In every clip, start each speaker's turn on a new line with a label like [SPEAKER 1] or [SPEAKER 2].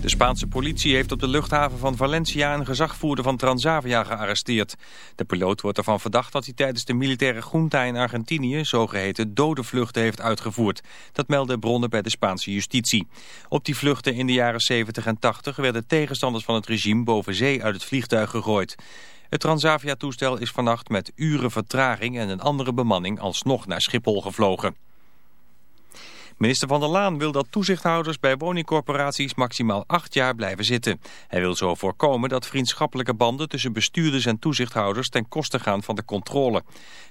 [SPEAKER 1] De Spaanse politie heeft op de luchthaven van Valencia een gezagvoerder van Transavia gearresteerd. De piloot wordt ervan verdacht dat hij tijdens de militaire junta in Argentinië zogeheten dode vluchten heeft uitgevoerd. Dat melden bronnen bij de Spaanse justitie. Op die vluchten in de jaren 70 en 80 werden tegenstanders van het regime boven zee uit het vliegtuig gegooid. Het Transavia-toestel is vannacht met uren vertraging en een andere bemanning alsnog naar Schiphol gevlogen. Minister Van der Laan wil dat toezichthouders bij woningcorporaties maximaal acht jaar blijven zitten. Hij wil zo voorkomen dat vriendschappelijke banden tussen bestuurders en toezichthouders ten koste gaan van de controle.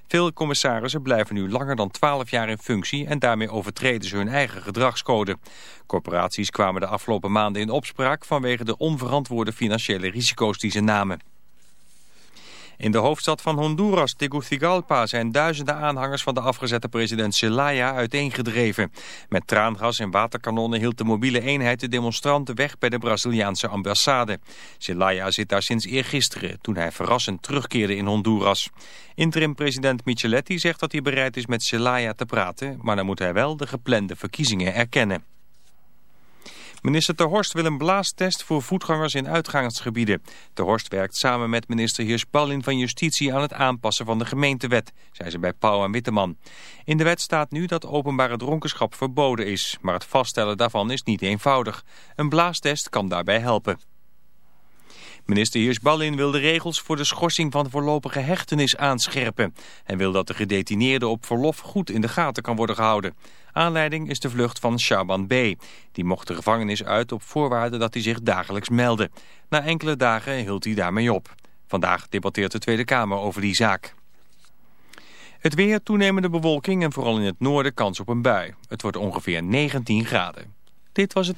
[SPEAKER 1] Veel commissarissen blijven nu langer dan twaalf jaar in functie en daarmee overtreden ze hun eigen gedragscode. Corporaties kwamen de afgelopen maanden in opspraak vanwege de onverantwoorde financiële risico's die ze namen. In de hoofdstad van Honduras, Tegucigalpa, zijn duizenden aanhangers van de afgezette president Zelaya uiteengedreven. Met traangas en waterkanonnen hield de mobiele eenheid de demonstranten weg bij de Braziliaanse ambassade. Zelaya zit daar sinds eergisteren, toen hij verrassend terugkeerde in Honduras. Interim-president Micheletti zegt dat hij bereid is met Zelaya te praten, maar dan moet hij wel de geplande verkiezingen erkennen. Minister Ter Horst wil een blaastest voor voetgangers in uitgangsgebieden. Ter Horst werkt samen met minister Hirsch-Ballin van Justitie aan het aanpassen van de gemeentewet, zei ze bij Pauw en Witteman. In de wet staat nu dat openbare dronkenschap verboden is, maar het vaststellen daarvan is niet eenvoudig. Een blaastest kan daarbij helpen. Minister Hirsch-Ballin wil de regels voor de schorsing van voorlopige hechtenis aanscherpen. Hij wil dat de gedetineerde op verlof goed in de gaten kan worden gehouden. Aanleiding is de vlucht van Shaban B. Die mocht de gevangenis uit op voorwaarde dat hij zich dagelijks meldde. Na enkele dagen hield hij daarmee op. Vandaag debatteert de Tweede Kamer over die zaak. Het weer, toenemende bewolking en vooral in het noorden kans op een bui. Het wordt ongeveer 19 graden. Dit was het...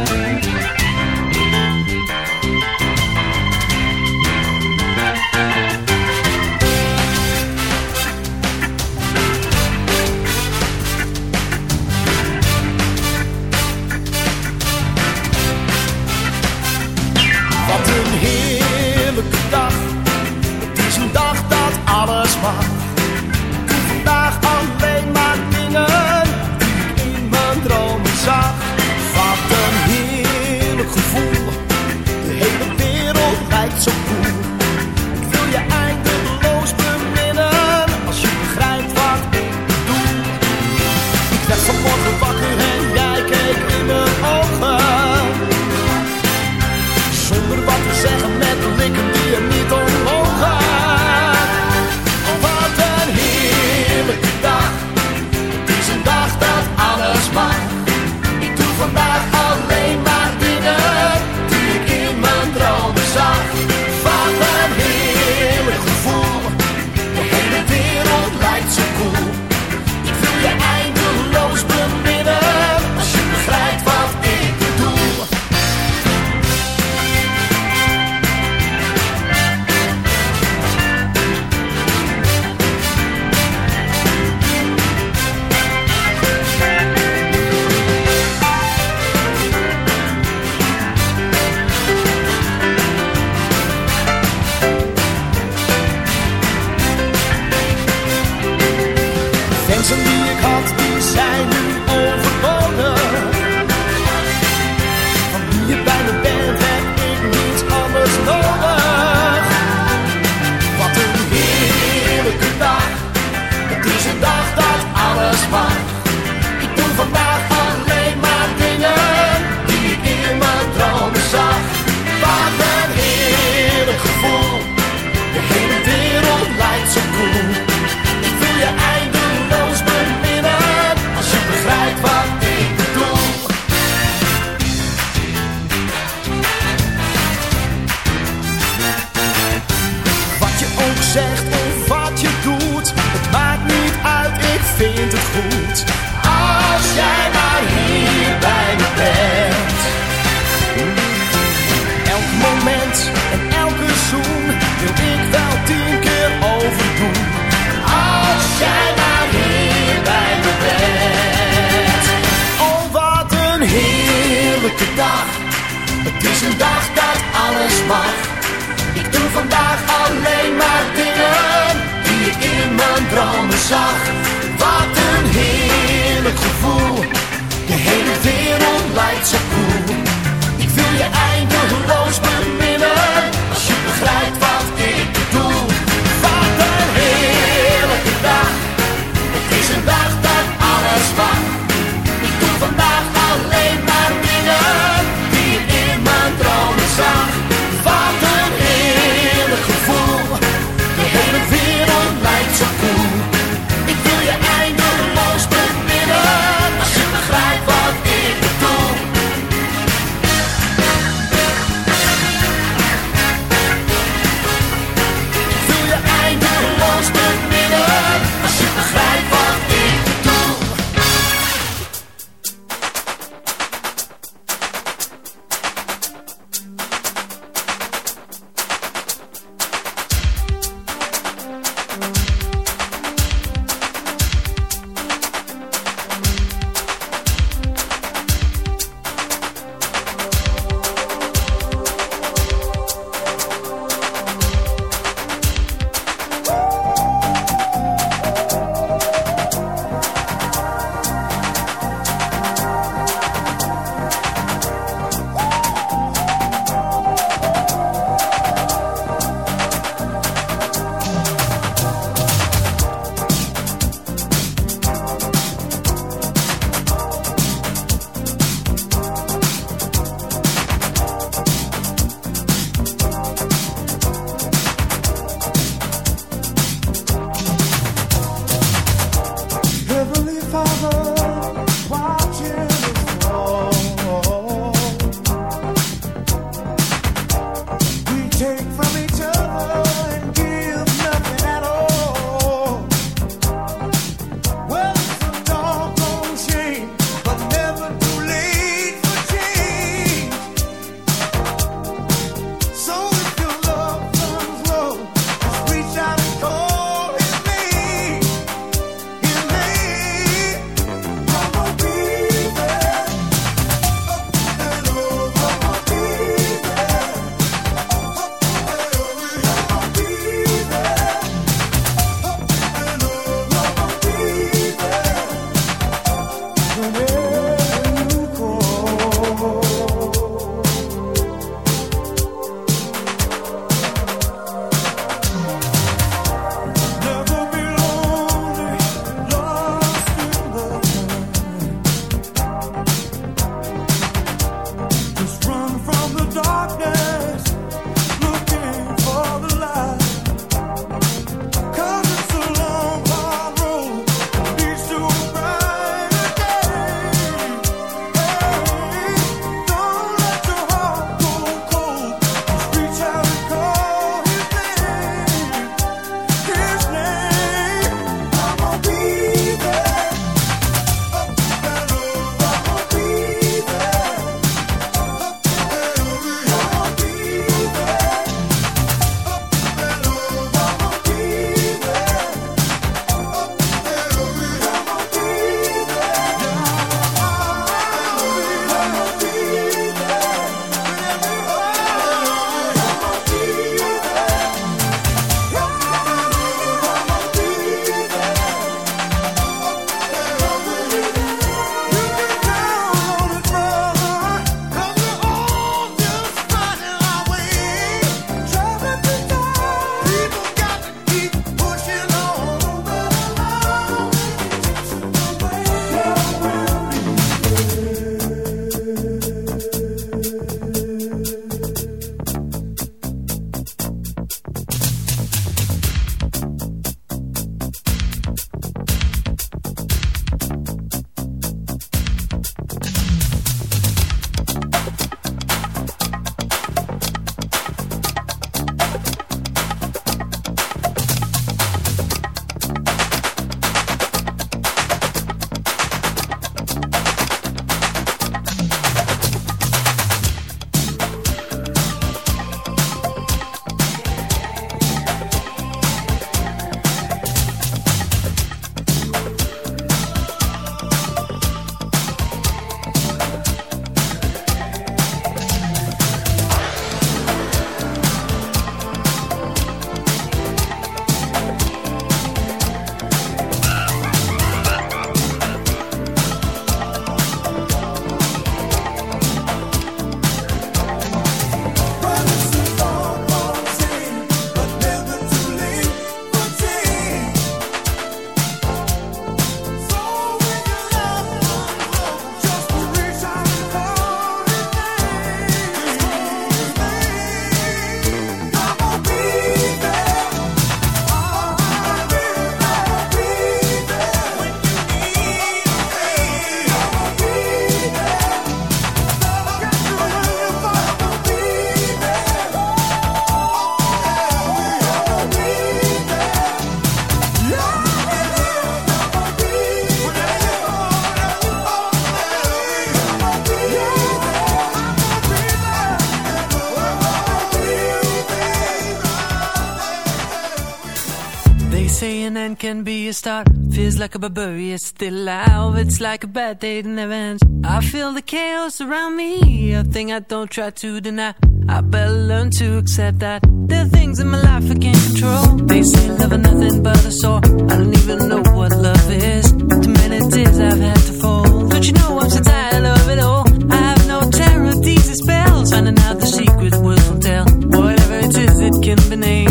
[SPEAKER 2] can be a start. Feels like a barbarian still alive. It's like a bad day that never ends. I feel the chaos around me, a thing I don't try to deny. I better learn to accept that there are things in my life I can't control. They say love is nothing but a sore. I don't even know what love is. Too many tears I've had to fall. But you know I'm so tired of it all. I have no terror of these spells. Finding out the secret words will tell. Whatever it is, it can be named.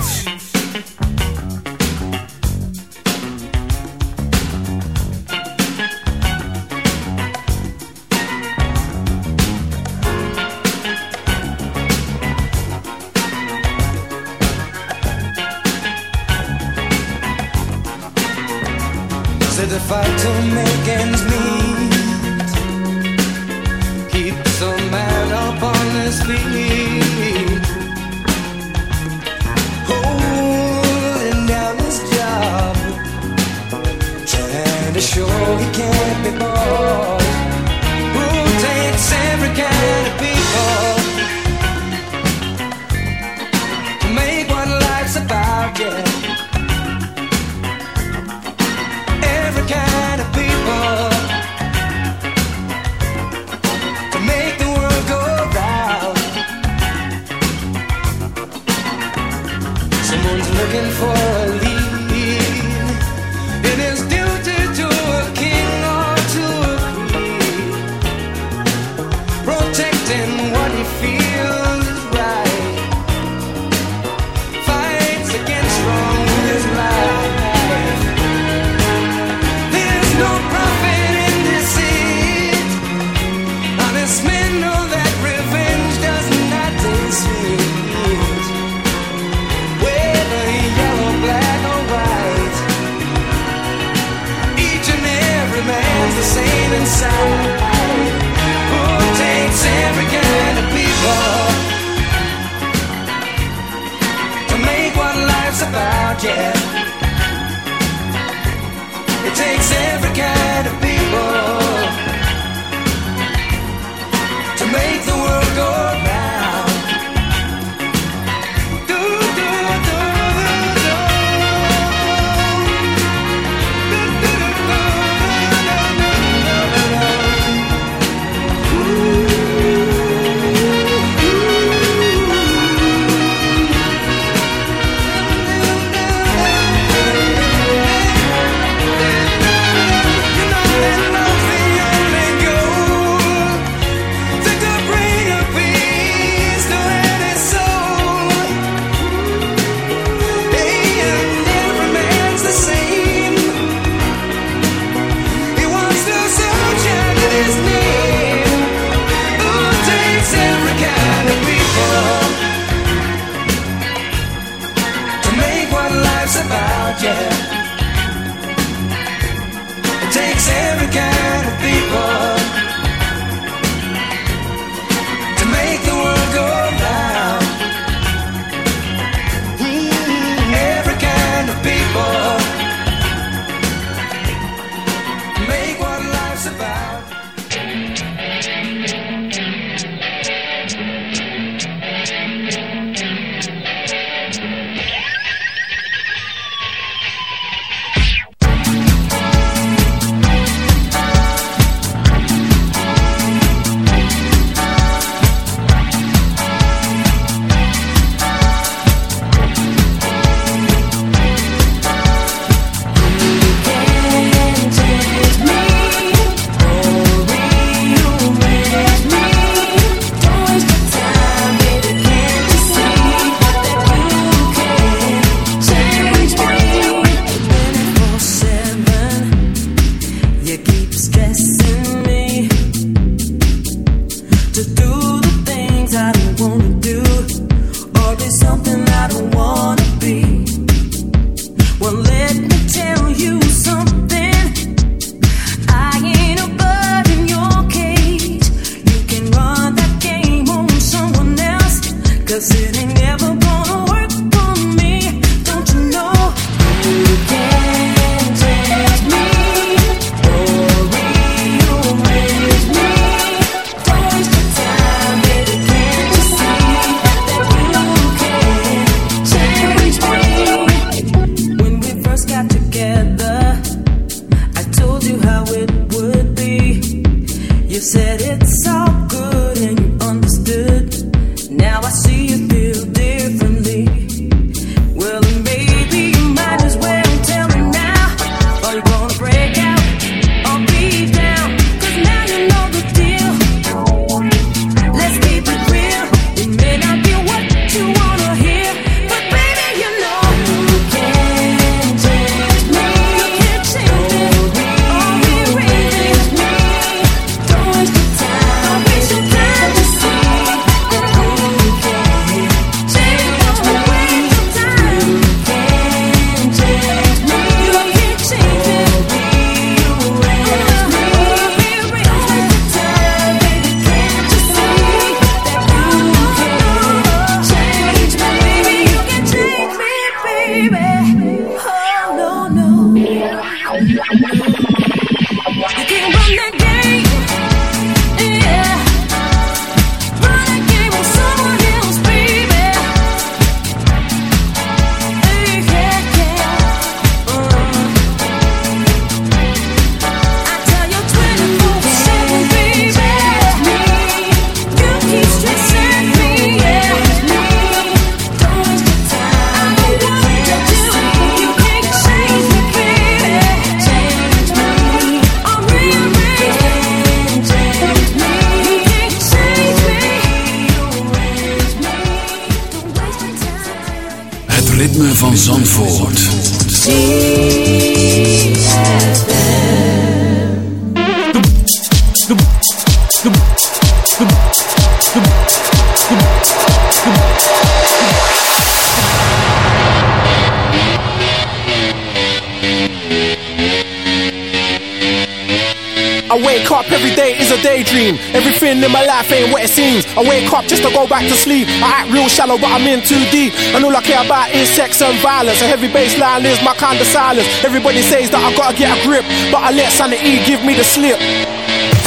[SPEAKER 3] Back to sleep. I act real shallow, but I'm in too deep. And all I care about is sex and violence. A heavy bass line is my kind of silence. Everybody says that I gotta get a grip, but I let sanity give me the slip.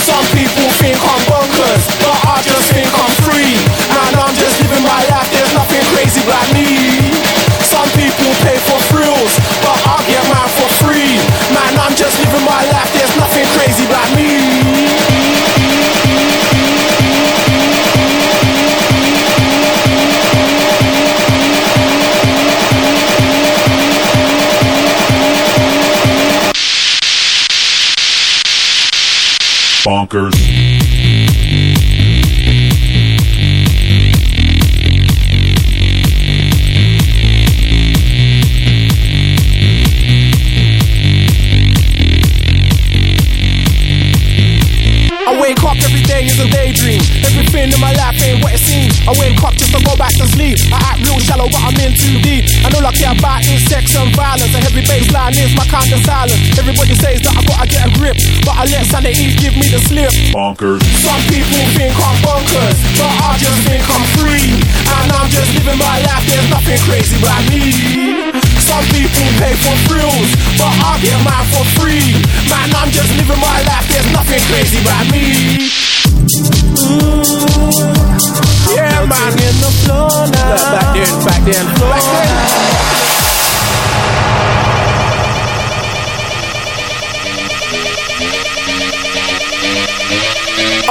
[SPEAKER 3] Some people think I'm bonkers, but I just think I'm free. And I'm just living my life, there's nothing crazy about me. Some people pay for
[SPEAKER 4] Bonkers.
[SPEAKER 3] I wake up just to go back to sleep. I act real shallow, but I'm in too deep. And all I care about is sex and violence. A heavy bass line is my kind of silence. Everybody says that I gotta get a grip, but I let sanity give me the slip.
[SPEAKER 4] Bonkers.
[SPEAKER 3] Some people think I'm bonkers, but I just think I'm free. And I'm just living my life, there's nothing crazy about me. Some people pay for thrills, but I get mine for free. Man, I'm just living my life, there's nothing crazy about me. Yeah, man. in the floor now. Back then, back then, back then.